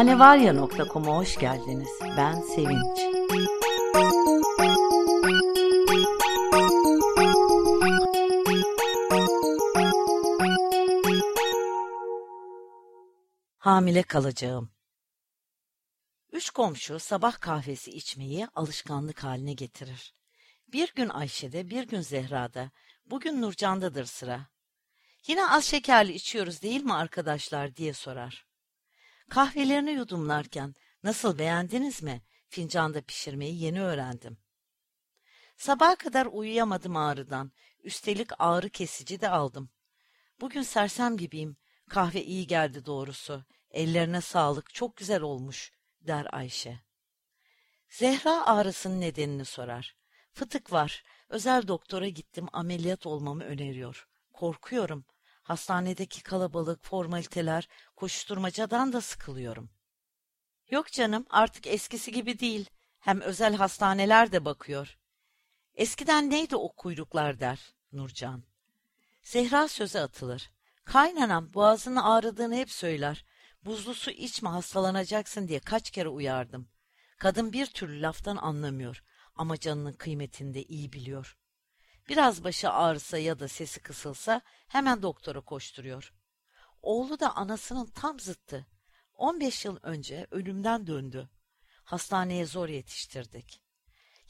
Hanevarya.com'a hoş geldiniz. Ben Sevinç. Hamile kalacağım. Üç komşu sabah kahvesi içmeyi alışkanlık haline getirir. Bir gün Ayşe'de, bir gün Zehra'da, bugün Nurcan'dadır sıra. Yine az şekerli içiyoruz değil mi arkadaşlar diye sorar. Kahvelerini yudumlarken nasıl beğendiniz mi? Fincanda pişirmeyi yeni öğrendim. Sabaha kadar uyuyamadım ağrıdan. Üstelik ağrı kesici de aldım. Bugün sersem gibiyim. Kahve iyi geldi doğrusu. Ellerine sağlık, çok güzel olmuş, der Ayşe. Zehra ağrısının nedenini sorar. Fıtık var, özel doktora gittim, ameliyat olmamı öneriyor. Korkuyorum. Hastanedeki kalabalık, formaliteler, koşturmacadan da sıkılıyorum. Yok canım, artık eskisi gibi değil. Hem özel hastaneler de bakıyor. Eskiden neydi o kuyruklar der Nurcan. Zehra söze atılır. Kaynanam boğazının ağrıdığını hep söyler. Buzlu su içme hastalanacaksın diye kaç kere uyardım. Kadın bir türlü laftan anlamıyor ama canının kıymetini de iyi biliyor. Biraz başı ağrısa ya da sesi kısılsa hemen doktora koşturuyor. Oğlu da anasının tam zıttı. 15 yıl önce ölümden döndü. Hastaneye zor yetiştirdik.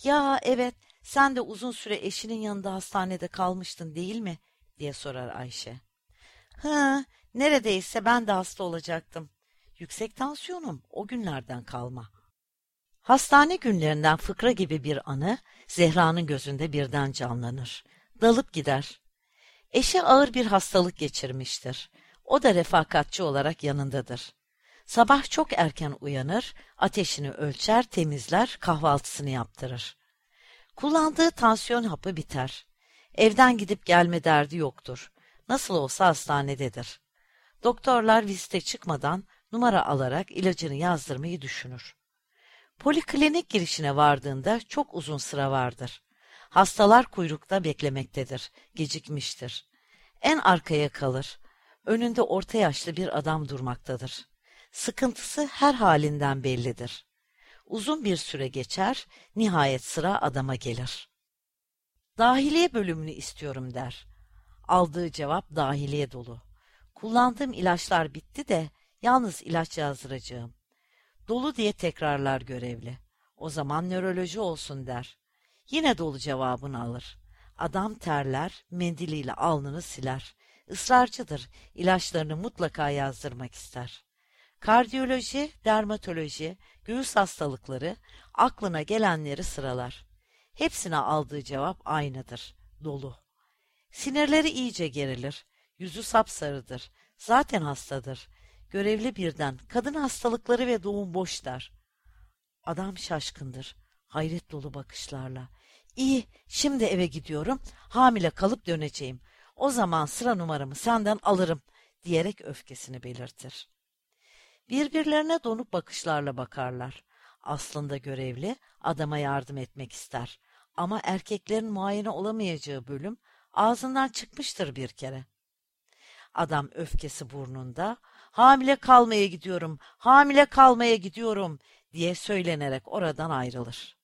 Ya evet sen de uzun süre eşinin yanında hastanede kalmıştın değil mi? diye sorar Ayşe. Hı, neredeyse ben de hasta olacaktım. Yüksek tansiyonum o günlerden kalma. Hastane günlerinden fıkra gibi bir anı Zehra'nın gözünde birden canlanır. Dalıp gider. Eşi ağır bir hastalık geçirmiştir. O da refakatçi olarak yanındadır. Sabah çok erken uyanır, ateşini ölçer, temizler, kahvaltısını yaptırır. Kullandığı tansiyon hapı biter. Evden gidip gelme derdi yoktur. Nasıl olsa hastanededir. Doktorlar vizite çıkmadan numara alarak ilacını yazdırmayı düşünür. Poliklinik girişine vardığında çok uzun sıra vardır. Hastalar kuyrukta beklemektedir, gecikmiştir. En arkaya kalır. Önünde orta yaşlı bir adam durmaktadır. Sıkıntısı her halinden bellidir. Uzun bir süre geçer, nihayet sıra adama gelir. Dahiliye bölümünü istiyorum der. Aldığı cevap dahiliye dolu. Kullandığım ilaçlar bitti de yalnız ilaç yazdıracağım. Dolu diye tekrarlar görevli. O zaman nöroloji olsun der. Yine dolu cevabını alır. Adam terler, mendiliyle alnını siler. Israrcıdır, ilaçlarını mutlaka yazdırmak ister. Kardiyoloji, dermatoloji, göğüs hastalıkları, aklına gelenleri sıralar. Hepsine aldığı cevap aynıdır, dolu. Sinirleri iyice gerilir, yüzü sapsarıdır, zaten hastadır. Görevli birden kadın hastalıkları ve doğum boş der. Adam şaşkındır, hayret dolu bakışlarla. İyi, şimdi eve gidiyorum, hamile kalıp döneceğim. O zaman sıra numaramı senden alırım, diyerek öfkesini belirtir. Birbirlerine donuk bakışlarla bakarlar. Aslında görevli adama yardım etmek ister. Ama erkeklerin muayene olamayacağı bölüm ağzından çıkmıştır bir kere. Adam öfkesi burnunda, hamile kalmaya gidiyorum, hamile kalmaya gidiyorum diye söylenerek oradan ayrılır.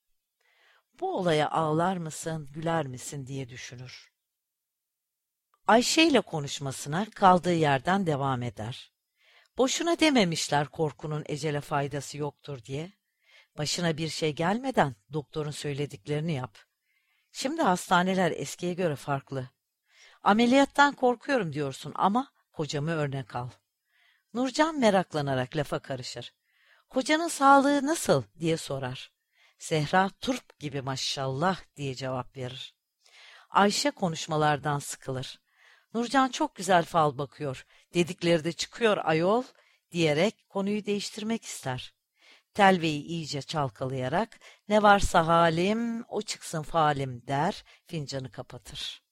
Bu olaya ağlar mısın, güler misin diye düşünür. Ayşe ile konuşmasına kaldığı yerden devam eder. Boşuna dememişler korkunun ecele faydası yoktur diye. Başına bir şey gelmeden doktorun söylediklerini yap. Şimdi hastaneler eskiye göre farklı. Ameliyattan korkuyorum diyorsun ama kocamı örnek al. Nurcan meraklanarak lafa karışır. Kocanın sağlığı nasıl diye sorar. Zehra turp gibi maşallah diye cevap verir. Ayşe konuşmalardan sıkılır. Nurcan çok güzel fal bakıyor, dedikleri de çıkıyor ayol diyerek konuyu değiştirmek ister. Telveyi iyice çalkalayarak ne varsa halim o çıksın falim der fincanı kapatır.